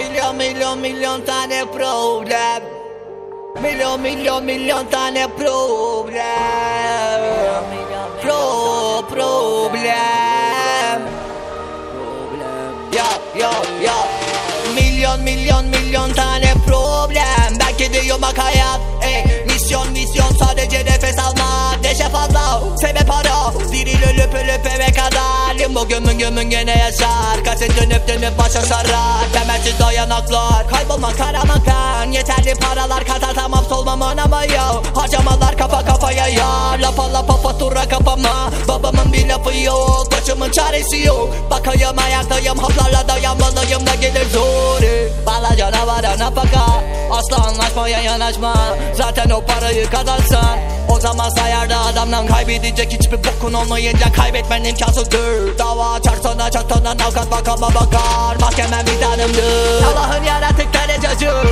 Milyon milyon milyon tane problem. Milyon milyon milyon tane problem. Pro problem. Ya ya ya Milyon milyon milyon tane problem. Belki de yumak hayat gömün gömün gene yaşar. Kaset dönüp dönüp başa sarar. Temelsiz dayanaklar. Kaybolmak karanlıktan Yeterli paralar kazanamam solmam anama ya Harcamalar kafa kafaya ya Lafa lafa fatura kapama Babamın bir lafı yok Başımın çaresi yok. Bakayım ayaktayım haplarla dayanmalıyım da gelir zor Bala canavara nafaka Asla anlaşmaya yanaşma. Zaten o parayı kazansan O zaman sayarda adamdan kaybedecek hiçbir bokun olmayınca kaybetmen imkansızdır. Dava açarsan açarsan avukat makama bakar. Mahkemen vicdanımdır Allah'ın yarattıkları cacık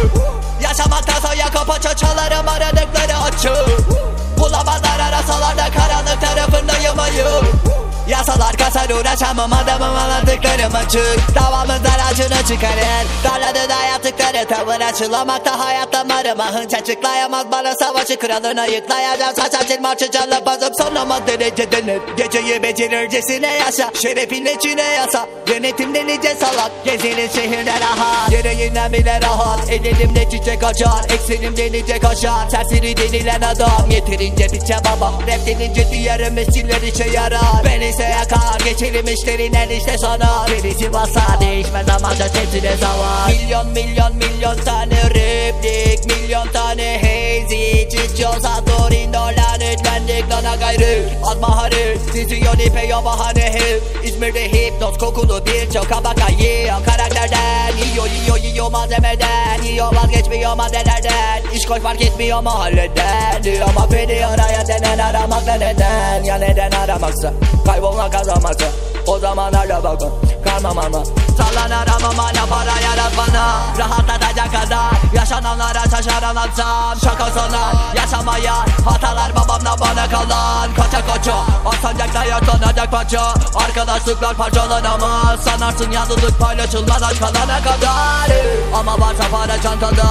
uğraşamam adamım anlattıklarım açık. Davamızdan acını çıkarır. Darladı dayattıkları tavır açılamakta hayat damarım Ahınç açıklayamaz bana savaşı kralına yıklayacağım Saçam çilmarçı canlı bazım sonlamaz derecede net Geceyi becerircesine yaşa Şerefin içine yasa. Yönetim delice salak Gezelim şehirde rahat Gereğinden bile rahat Elimde çiçek açar. Eksenim delice kaşar Serseri denilen adam. Yeterince biçe baba Rap denince diğer mesiller işe yarar. Ben ise yakar Geçelim işlerinden işte sana Birisi basar Değişmez ama da tepsine zaman Milyon milyon milyon tane replik Milyon tane hazy Çıkıyorsa Turin dolar Ütlendik lana gayrı. Az maharı Diziyon ipe yo bahane hep İzmir'de hipnoz kokulu birçok kabaka yiyor karakterden Yiyor yiyor yiyor malzemeden Yiyor vazgeçmiyor maddelerden. İş koy fark etmiyor mahalleden. Diyor ama beni araya denen aramakla neden? Ya neden aramaksa? Kaybolmak kazanmaksa. O zaman hala bakın. Karmam ama Sallan aramam hala para yarat bana. Rahatlatacak kadar Yaşananlara şaşaran atsam Şaka sana yaşamaya Hatalar babamla bana kalan. Koça koça Asancakta yatlanacak parça. Arkadaşlıklar parçalanamaz. Sanarsın yalnızlık paylaşılmaz aç kalana kadar. Ama varsa para çantada.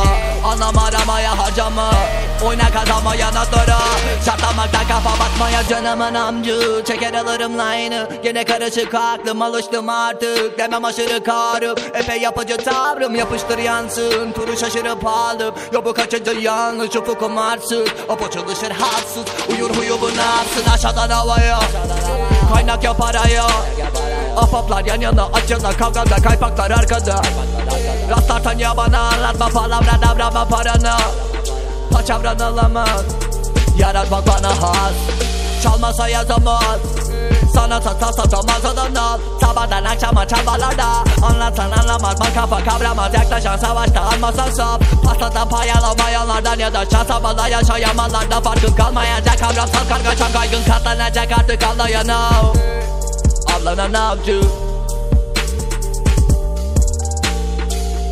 Anlam aramaya harcama. Oyna kazanmaya natlara Şartlamakta kafa batmaya canımın amcı Çeker alırım line'ı Gene karışık aklım alıştım artık. Demem aşırı karım. Epey yapıcı tavrım yapıştır yansın. Turu şaşırıp aldım. Ya bu kaçıncı yanlış ufukum arsız Apo çalışır halsız Uyur huyu bu nasıl aşağıdan havaya Kaynak ya paraya. Afaplar yan yana acılar kavgada kaypaklar arkada. Rastlarsan ya bana anlatma palavra davrama paranı Paçavran alamaz Yaratmak bana has. Çalmasa yazamaz sana sata satamaz adamlar Sabahdan akşama çabalarda Anlatsan anlamaz bak kafa kavramaz. Yaklaşan savaşta almasan sap Pastadan pay alamayanlardan ya da şansa bağlı yaşayamalardan Farkın kalmayacak. Kavramsal kargaşa kaygın katlanacak. Artık anlayana Avlanan avcı.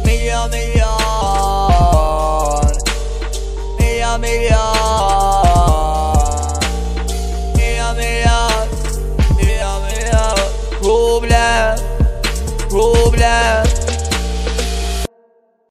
Milyon milyon Milyon milyon love.